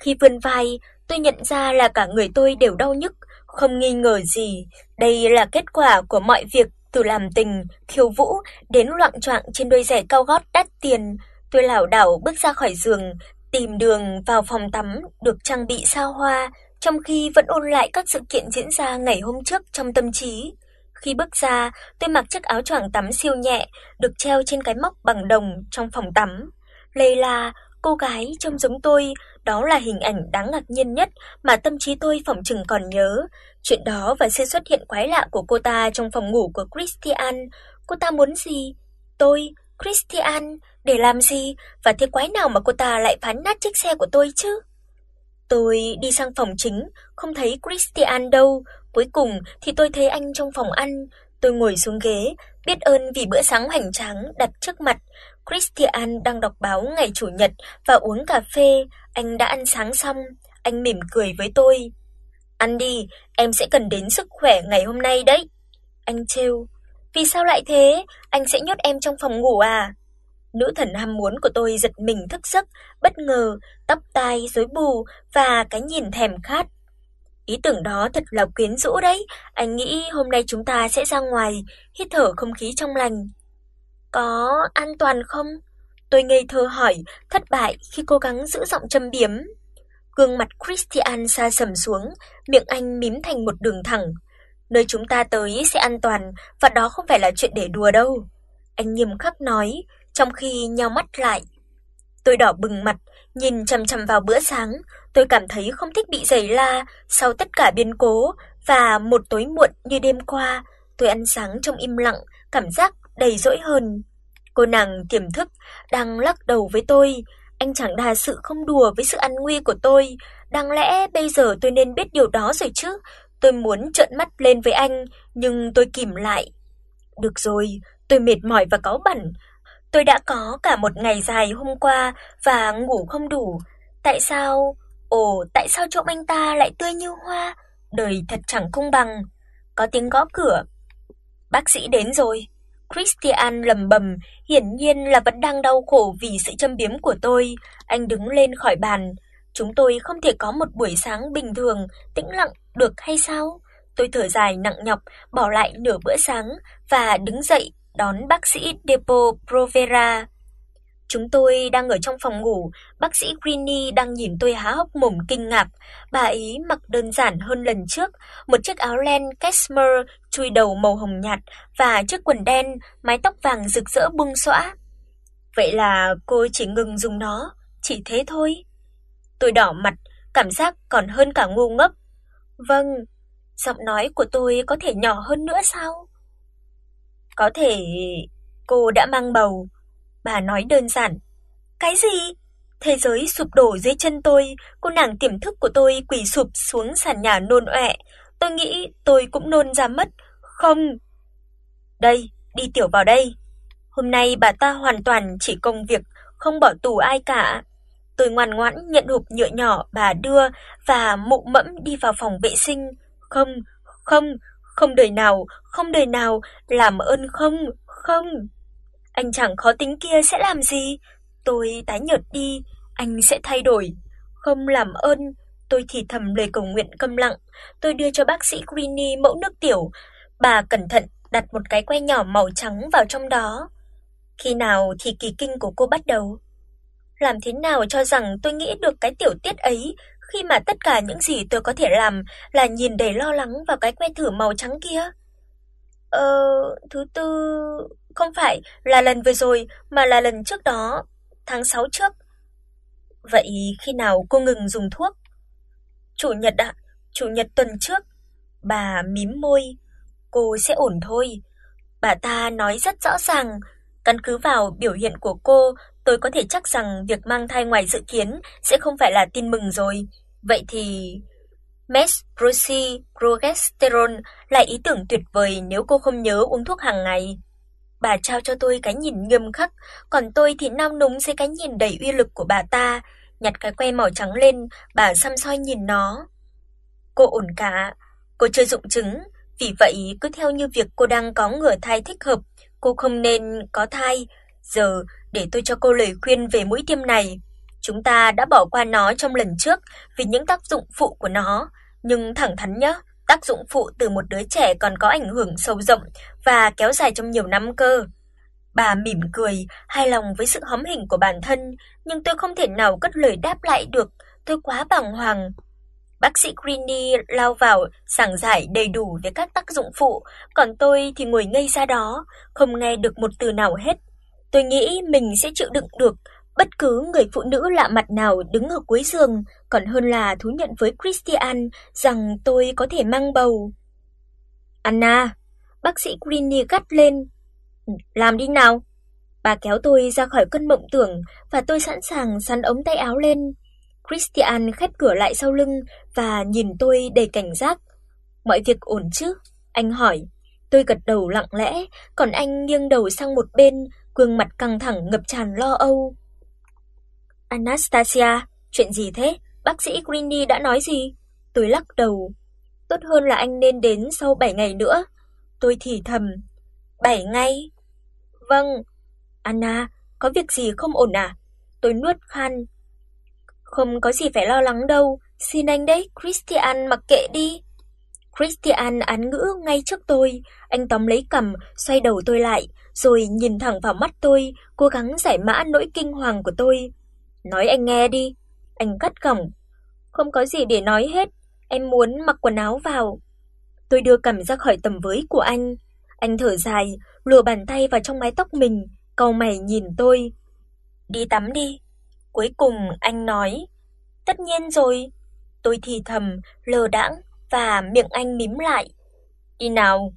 Khi vươn vai, tôi nhận ra là cả người tôi đều đau nhức, không nghi ngờ gì, đây là kết quả của mọi việc từ làm tình, khiêu vũ đến loạng choạng trên đôi giày cao gót đắt tiền. Tôi lảo đảo bước ra khỏi giường, tìm đường vào phòng tắm được trang bị xa hoa, trong khi vẫn ôn lại các sự kiện diễn ra ngày hôm trước trong tâm trí. Khi bước ra, tôi mặc chiếc áo choàng tắm siêu nhẹ, được treo trên cái móc bằng đồng trong phòng tắm. Layla, cô gái trông giống tôi, đó là hình ảnh đáng ngạc nhiên nhất mà tâm trí tôi phỏng chừng còn nhớ. Chuyện đó và sự xuất hiện quái lạ của cô ta trong phòng ngủ của Christian, cô ta muốn gì? Tôi, Christian, để làm gì? Và thế quái nào mà cô ta lại phá nát chiếc xe của tôi chứ? Tôi đi sang phòng chính, không thấy Christian đâu, cuối cùng thì tôi thấy anh trong phòng ăn. Tôi ngồi xuống ghế, biết ơn vì bữa sáng hoành tráng đặt trước mặt. Christian đang đọc báo ngày chủ nhật và uống cà phê, anh đã ăn sáng xong, anh mỉm cười với tôi. "Ăn đi, em sẽ cần đến sức khỏe ngày hôm nay đấy." Anh trêu. "Vì sao lại thế? Anh sẽ nhốt em trong phòng ngủ à?" Nữ thần ham muốn của tôi giật mình thức giấc, bất ngờ, tóc tai rối bù và cái nhìn thèm khát. Ý tưởng đó thật là quyến rũ đấy, anh nghĩ hôm nay chúng ta sẽ ra ngoài, hít thở không khí trong lành. Có an toàn không? Tôi ngây thơ hỏi, thất bại khi cố gắng giữ giọng châm biếm. Gương mặt Christian sa sầm xuống, miệng anh mím thành một đường thẳng. Nơi chúng ta tới sẽ an toàn và đó không phải là chuyện để đùa đâu. Anh nghiêm khắc nói, trong khi nheo mắt lại. Tôi đỏ bừng mặt, nhìn chằm chằm vào bữa sáng, tôi cảm thấy không thích bị giày la sau tất cả biến cố và một tối muộn như đêm qua, tôi ăn sáng trong im lặng, cảm giác đầy dỗi hơn. Cô nàng tiềm thức đang lắc đầu với tôi, anh chẳng đa sự không đùa với sự an nguy của tôi, đáng lẽ bây giờ tôi nên biết điều đó rồi chứ. Tôi muốn trợn mắt lên với anh, nhưng tôi kìm lại. Được rồi, tôi mệt mỏi và cáu bẩn. Tôi đã có cả một ngày dài hôm qua và ngủ không đủ. Tại sao? Ồ, tại sao trộm anh ta lại tươi như hoa? Đời thật chẳng công bằng. Có tiếng gõ cửa. Bác sĩ đến rồi. Christian lầm bầm, hiển nhiên là vẫn đang đau khổ vì sự châm biếm của tôi. Anh đứng lên khỏi bàn. Chúng tôi không thể có một buổi sáng bình thường, tĩnh lặng được hay sao? Tôi thở dài nặng nhọc, bỏ lại nửa bữa sáng và đứng dậy đón bác sĩ Depo Provera. Chúng tôi đang ở trong phòng ngủ, bác sĩ Greeny đang nhìn tôi há hốc mồm kinh ngạc. Bà ấy mặc đơn giản hơn lần trước, một chiếc áo len cashmere chui đầu màu hồng nhạt và chiếc quần đen, mái tóc vàng rực rỡ bung xõa. Vậy là cô chỉ ngừng dùng nó, chỉ thế thôi. Tôi đỏ mặt, cảm giác còn hơn cả ngu ngốc. Vâng, giọng nói của tôi có thể nhỏ hơn nữa sao? Có thể cô đã mang bầu. Bà nói đơn giản. Cái gì? Thế giới sụp đổ dưới chân tôi, cô nàng tiềm thức của tôi quỳ sụp xuống sàn nhà nôn ọe. Tôi nghĩ tôi cũng nôn ra mất. Không. Đây, đi tiểu vào đây. Hôm nay bà ta hoàn toàn chỉ công việc, không bỏ tù ai cả. Tôi ngoan ngoãn nhận hộp nhựa nhỏ bà đưa và mụ mẫm đi vào phòng vệ sinh. Không, không, không đời nào, không đời nào, làm ơn không, không. Anh chẳng khó tính kia sẽ làm gì? Tôi tái nhợt đi, anh sẽ thay đổi. Không làm ơn, tôi thì thầm lời cầu nguyện câm lặng. Tôi đưa cho bác sĩ Greeny mẫu nước tiểu. Bà cẩn thận đặt một cái que nhỏ màu trắng vào trong đó. Khi nào thì kỳ kinh của cô bắt đầu? Làm thế nào cho rằng tôi nghĩ được cái tiểu tiết ấy khi mà tất cả những gì tôi có thể làm là nhìn đầy lo lắng vào cái que thử màu trắng kia. Ờ, thứ tư không phải là lần vừa rồi mà là lần trước đó, tháng 6 trước. Vậy khi nào cô ngừng dùng thuốc? Chủ nhật ạ, chủ nhật tuần trước. Bà mím môi, cô sẽ ổn thôi. Bà ta nói rất rõ ràng, căn cứ vào biểu hiện của cô, tôi có thể chắc rằng việc mang thai ngoài dự kiến sẽ không phải là tin mừng rồi. Vậy thì Mesprosi là ý tưởng tuyệt vời nếu cô không nhớ uống thuốc hàng ngày. Bà trao cho tôi cái nhìn nghiêm khắc, còn tôi thì nao núng dưới cái nhìn đầy uy lực của bà ta, nhặt cái que màu trắng lên, bà xăm soi nhìn nó. Cô ổn cả, cô chưa dụng chứng, vì vậy cứ theo như việc cô đang có ngửa thai thích hợp, cô không nên có thai. Giờ để tôi cho cô lời khuyên về mũi tiêm này. Chúng ta đã bỏ qua nó trong lần trước vì những tác dụng phụ của nó, nhưng thẳng thắn nhé, tác dụng phụ từ một đứa trẻ còn có ảnh hưởng sâu rộng và kéo dài trong nhiều năm cơ. Bà mỉm cười, hài lòng với sự hóm hình của bản thân, nhưng tôi không thể nào cất lời đáp lại được, tôi quá bàng hoàng. Bác sĩ Greeny lao vào giảng giải đầy đủ về các tác dụng phụ, còn tôi thì ngồi ngây ra đó, không nghe được một từ nào hết. Tôi nghĩ mình sẽ chịu đựng được bất cứ người phụ nữ lạ mặt nào đứng ở cuối giường, còn hơn là thú nhận với Christian rằng tôi có thể mang bầu. Anna, bác sĩ Greeny gắt lên. Làm đi nào. Bà kéo tôi ra khỏi cơn mộng tưởng và tôi sẵn sàng sắn ống tay áo lên. Christian khép cửa lại sau lưng và nhìn tôi đầy cảnh giác. "Mọi việc ổn chứ?" anh hỏi. Tôi gật đầu lặng lẽ, còn anh nghiêng đầu sang một bên, gương mặt căng thẳng ngập tràn lo âu. "Anastasia, chuyện gì thế? Bác sĩ Greeny đã nói gì?" Tôi lắc đầu. "Tốt hơn là anh nên đến sau 7 ngày nữa." Tôi thì thầm. "7 ngày?" "Vâng." "Anna, có việc gì không ổn à?" Tôi nuốt khan. "Không có gì phải lo lắng đâu, xin anh đấy, Christian mặc kệ đi." Christian án ngữ ngay trước tôi, anh tóm lấy cằm, xoay đầu tôi lại, rồi nhìn thẳng vào mắt tôi, cố gắng giải mã nỗi kinh hoàng của tôi. "Nói anh nghe đi." Anh cắt cổng. "Không có gì để nói hết, em muốn mặc quần áo vào." Tôi đưa cằm ra khỏi tầm với của anh. Anh thở dài, lùa bàn tay vào trong mái tóc mình, cau mày nhìn tôi. "Đi tắm đi." Cuối cùng anh nói, "Tất nhiên rồi." Tôi thì thầm, lờ đãng và miệng anh mím lại. "Đi nào."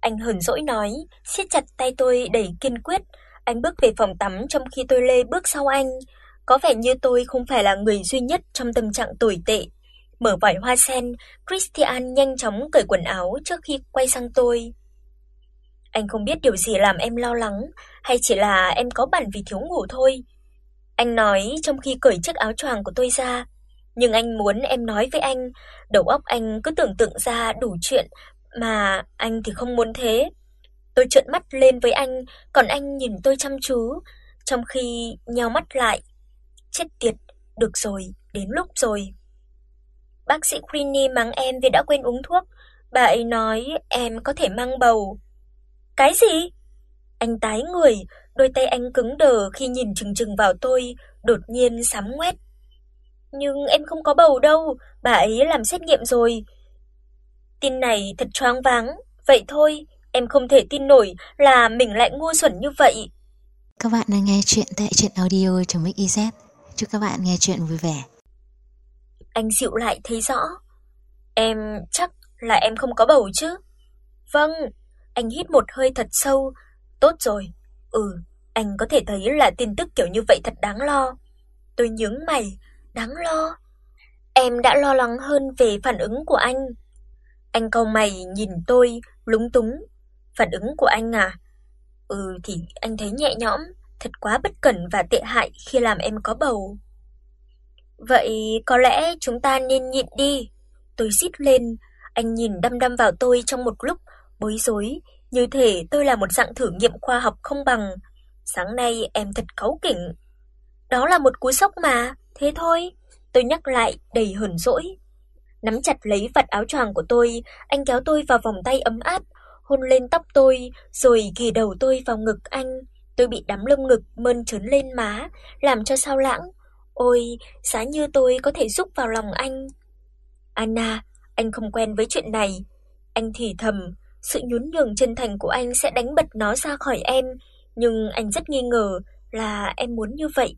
Anh hờn dỗi nói, siết chặt tay tôi đầy kiên quyết. Anh bước về phòng tắm trong khi tôi lê bước sau anh. Có vẻ như tôi không phải là người duy nhất trong tâm trạng tồi tệ. Mở vải hoa sen, Christian nhanh chóng cởi quần áo trước khi quay sang tôi. Anh không biết điều gì làm em lo lắng, hay chỉ là em có bản vì thiếu ngủ thôi. Anh nói trong khi cởi chiếc áo choàng của tôi ra, nhưng anh muốn em nói với anh, đầu óc anh cứ tưởng tượng ra đủ chuyện mà anh thì không muốn thế. Tôi trợn mắt lên với anh, còn anh nhìn tôi chăm chú, trong khi nheo mắt lại. Chết tiệt, được rồi, đến lúc rồi. Bác sĩ Queenie mắng em vì đã quên uống thuốc, bà ấy nói em có thể mang bầu. Cái gì? Anh tái người, đôi tay anh cứng đờ khi nhìn chừng chừng vào tôi, đột nhiên sám ngoét. Nhưng em không có bầu đâu, bà ấy làm xét nghiệm rồi. Tin này thật choáng váng, vậy thôi, em không thể tin nổi là mình lại ngu xuẩn như vậy. Các bạn đang nghe chuyện tại truyện audio.mix.iz. Chúc các bạn nghe chuyện vui vẻ. Anh dịu lại thấy rõ. Em chắc là em không có bầu chứ? Vâng, anh hít một hơi thật sâu. Tốt rồi. Ừ, anh có thể thấy là tin tức kiểu như vậy thật đáng lo. Tôi nhướng mày, đáng lo. Em đã lo lắng hơn về phản ứng của anh. Anh cau mày nhìn tôi, lúng túng. Phản ứng của anh à? Ừ thì anh thấy nhẹ nhõm, thật quá bất cẩn và tệ hại khi làm em có bầu. Vậy có lẽ chúng ta nên nhịn đi. Tôi rít lên, anh nhìn đăm đăm vào tôi trong một lúc, bối rối, như thể tôi là một dạng thử nghiệm khoa học không bằng. Sáng nay em thật cáu kỉnh. Đó là một cú sốc mà, thế thôi, tôi nhắc lại đầy hờn dỗi. Nắm chặt lấy vạt áo choàng của tôi, anh kéo tôi vào vòng tay ấm áp, hôn lên tóc tôi, rồi ghì đầu tôi vào ngực anh. Tôi bị đắm lông ngực mơn trớn lên má, làm cho sao lãng. Ôi, giá như tôi có thể giúp vào lòng anh. Anna, anh không quen với chuyện này. Anh thì thầm, sự nhún nhường chân thành của anh sẽ đánh bật nó ra khỏi em, nhưng anh rất nghi ngờ là em muốn như vậy.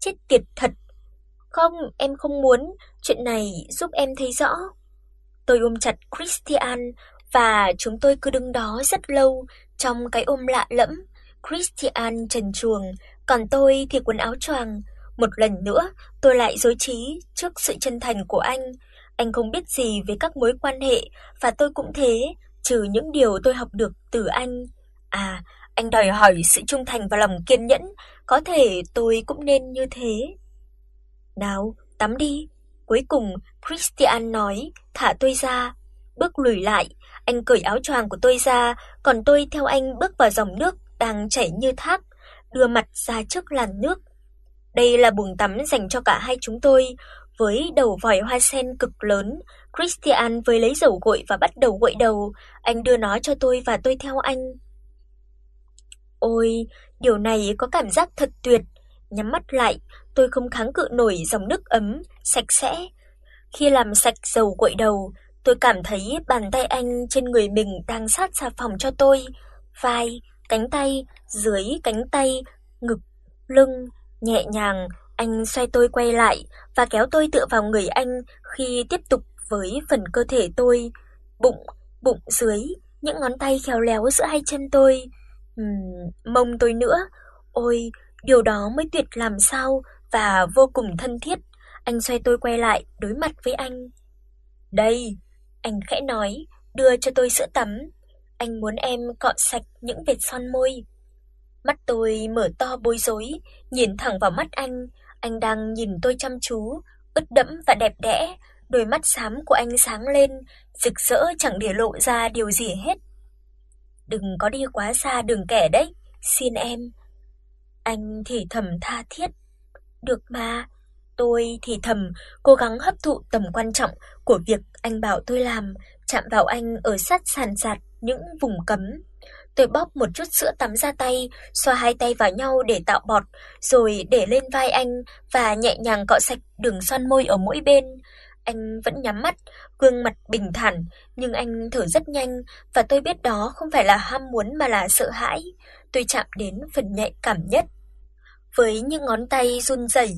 Chết tiệt thật. Không, em không muốn, chuyện này giúp em thấy rõ. Tôi ôm chặt Christian và chúng tôi cứ đứng đó rất lâu trong cái ôm lạ lẫm. Christian trần truồng, còn tôi thì quần áo choàng. Một lần nữa, tôi lại rối trí trước sự chân thành của anh. Anh không biết gì về các mối quan hệ và tôi cũng thế, trừ những điều tôi học được từ anh. À, anh đòi hỏi sự trung thành và lòng kiên nhẫn, có thể tôi cũng nên như thế. Nào, tắm đi. Cuối cùng, Christian nói, thả tôi ra. Bước lùi lại, anh cởi áo choàng của tôi ra, còn tôi theo anh bước vào dòng nước đang chảy như thác, đưa mặt ra trước làn nước. Đây là buồng tắm dành cho cả hai chúng tôi, với đầu vòi hoa sen cực lớn. Christian với lấy dầu gội và bắt đầu gội đầu, anh đưa nó cho tôi và tôi theo anh. Ôi, điều này có cảm giác thật tuyệt. Nhắm mắt lại, tôi không kháng cự nổi dòng nước ấm, sạch sẽ. Khi làm sạch dầu gội đầu, tôi cảm thấy bàn tay anh trên người mình đang sát xà phòng cho tôi, vai, cánh tay, dưới cánh tay, ngực, lưng, nhẹ nhàng, anh xoay tôi quay lại và kéo tôi tựa vào người anh khi tiếp tục với phần cơ thể tôi, bụng, bụng dưới, những ngón tay khéo léo giữa hai chân tôi, ừm, mông tôi nữa. Ôi, điều đó mới tuyệt làm sao và vô cùng thân thiết. Anh xoay tôi quay lại, đối mặt với anh. "Đây," anh khẽ nói, đưa cho tôi sữa tắm. Anh muốn em cọ sạch những vệt son môi. Mắt tôi mở to bối rối, nhìn thẳng vào mắt anh, anh đang nhìn tôi chăm chú, ướt đẫm và đẹp đẽ, đôi mắt xám của anh sáng lên, rực rỡ chẳng để lộ ra điều gì hết. "Đừng có đi quá xa đường kẻ đấy, xin em." Anh thì thầm tha thiết. "Được mà." Tôi thì thầm cố gắng hấp thụ tầm quan trọng của việc anh bảo tôi làm, chạm vào anh ở sát sàn sạt những vùng cấm. Tôi bóp một chút sữa tắm ra tay, xoa hai tay vào nhau để tạo bọt, rồi để lên vai anh và nhẹ nhàng cọ sạch đường son môi ở mỗi bên. Anh vẫn nhắm mắt, gương mặt bình thản, nhưng anh thở rất nhanh và tôi biết đó không phải là ham muốn mà là sợ hãi. Tôi chạm đến phần nhạy cảm nhất. Với những ngón tay run rẩy,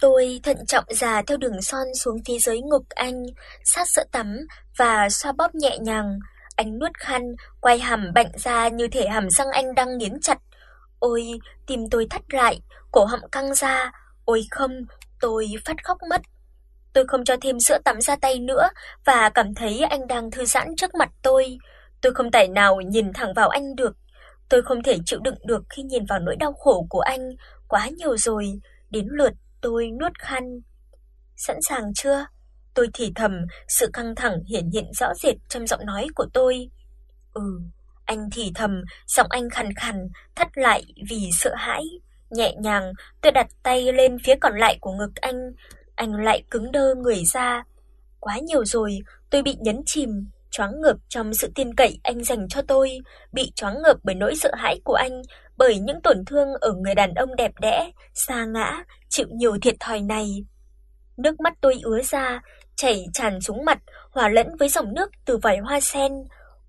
tôi thận trọng dà theo đường son xuống phía dưới ngực anh, sát sữa tắm và xoa bóp nhẹ nhàng. Anh nuốt khăn, quay hàm bạnh ra như thể hàm răng anh đang nghiến chặt. Ôi, tim tôi thắt lại, cổ họng căng ra. Ôi không, tôi phát khóc mất. Tôi không cho thêm sữa tắm ra tay nữa và cảm thấy anh đang thư giãn trước mặt tôi. Tôi không tài nào nhìn thẳng vào anh được. Tôi không thể chịu đựng được khi nhìn vào nỗi đau khổ của anh, quá nhiều rồi, đến lượt tôi nuốt khăn. Sẵn sàng chưa? Tôi thì thầm, sự căng thẳng hiển hiện rõ rệt trong giọng nói của tôi. Ừ, anh thì thầm, giọng anh khàn khàn, thắt lại vì sợ hãi. Nhẹ nhàng, tôi đặt tay lên phía còn lại của ngực anh, anh lại cứng đơ người ra. Quá nhiều rồi, tôi bị nhấn chìm, choáng ngợp trong sự tin cậy anh dành cho tôi, bị choáng ngợp bởi nỗi sợ hãi của anh, bởi những tổn thương ở người đàn ông đẹp đẽ, sa ngã, chịu nhiều thiệt thòi này. Nước mắt tôi ứa ra, chảy tràn xuống mặt, hòa lẫn với dòng nước từ vòi hoa sen.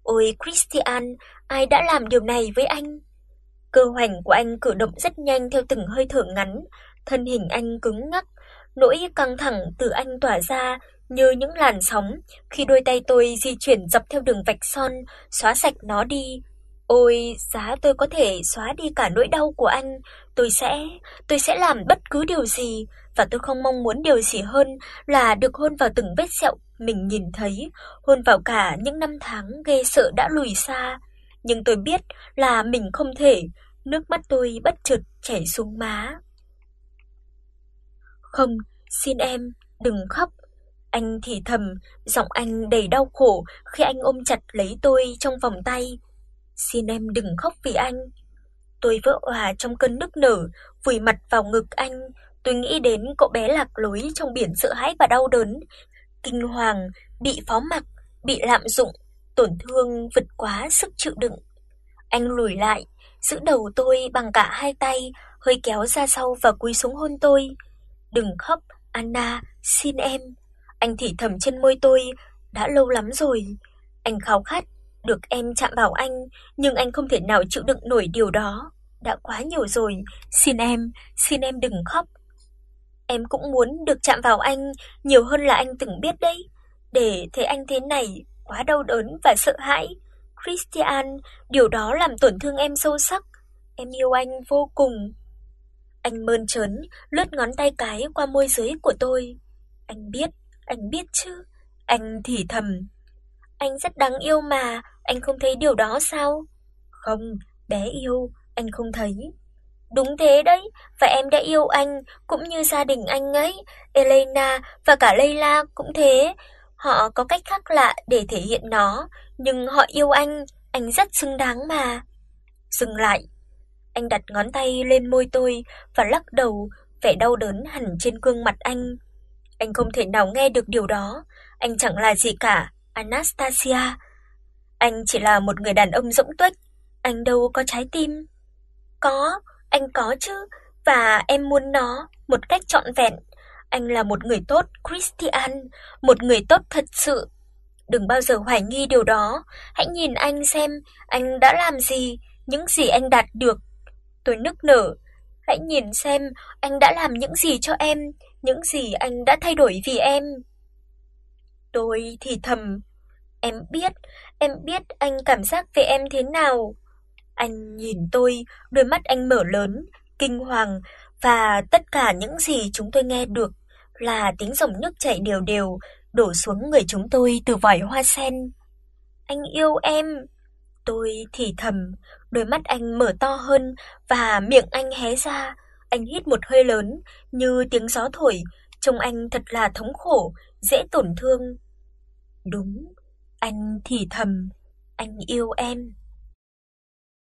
Ôi Christian, ai đã làm điều này với anh? Cơ hoành của anh cử động rất nhanh theo từng hơi thở ngắn, thân hình anh cứng ngắc, nỗi căng thẳng từ anh tỏa ra như những làn sóng khi đôi tay tôi di chuyển dọc theo đường vạch son, xóa sạch nó đi. Ôi, giá tôi có thể xóa đi cả nỗi đau của anh, tôi sẽ, tôi sẽ làm bất cứ điều gì và tôi không mong muốn điều gì hơn là được hôn vào từng vết sẹo mình nhìn thấy, hôn vào cả những năm tháng ghê sợ đã lùi xa. Nhưng tôi biết là mình không thể, nước mắt tôi bất chợt chảy xuống má. "Không, xin em, đừng khóc." Anh thì thầm, giọng anh đầy đau khổ khi anh ôm chặt lấy tôi trong vòng tay. "Xin em đừng khóc vì anh." Tôi vỡ òa trong cơn nức nở, vùi mặt vào ngực anh, tôi nghĩ đến cậu bé lạc lối trong biển sợ hãi và đau đớn, kinh hoàng, bị phó mặc, bị lạm dụng, tổn thương vượt quá sức chịu đựng. Anh lùi lại, giữ đầu tôi bằng cả hai tay, hơi kéo ra sau và cúi xuống hôn tôi. "Đừng khóc, Anna, xin em." Anh thì thầm trên môi tôi, đã lâu lắm rồi. Anh khao khát được em chạm vào anh, nhưng anh không thể nào chịu đựng nổi điều đó. Đã quá nhiều rồi, xin em, xin em đừng khóc. Em cũng muốn được chạm vào anh nhiều hơn là anh từng biết đấy. Để thấy anh thế này quá đau đớn và sợ hãi. Christian, điều đó làm tổn thương em sâu sắc. Em yêu anh vô cùng. Anh mơn trớn, lướt ngón tay cái qua môi dưới của tôi. Anh biết, anh biết chứ. Anh thì thầm. Anh rất đáng yêu mà, anh không thấy điều đó sao? Không, bé yêu, anh không thấy. Đúng thế đấy, và em đã yêu anh cũng như gia đình anh ấy, Elena và cả Leila cũng thế. Họ có cách khác lạ để thể hiện nó, nhưng họ yêu anh, anh rất xứng đáng mà. Dừng lại. Anh đặt ngón tay lên môi tôi và lắc đầu vẻ đau đớn hằn trên gương mặt anh. Anh không thể nào nghe được điều đó, anh chẳng là gì cả, Anastasia. Anh chỉ là một người đàn ông rỗng tuếch, anh đâu có trái tim. Có, anh có chứ, và em muốn nó một cách trọn vẹn. Anh là một người tốt, Christian, một người tốt thật sự. Đừng bao giờ hoài nghi điều đó, hãy nhìn anh xem anh đã làm gì, những gì anh đạt được. Tôi nức nở, hãy nhìn xem anh đã làm những gì cho em, những gì anh đã thay đổi vì em. Tôi thì thầm, em biết, em biết anh cảm giác về em thế nào. Anh nhìn tôi, đôi mắt anh mở lớn, kinh hoàng và tất cả những gì chúng tôi nghe được là tiếng dòng nước chảy đều đều đổ xuống người chúng tôi từ vòi hoa sen. Anh yêu em. Tôi thì thầm, đôi mắt anh mở to hơn và miệng anh hé ra. Anh hít một hơi lớn như tiếng gió thổi, trông anh thật là thống khổ, dễ tổn thương. Đúng, anh thì thầm, anh yêu em.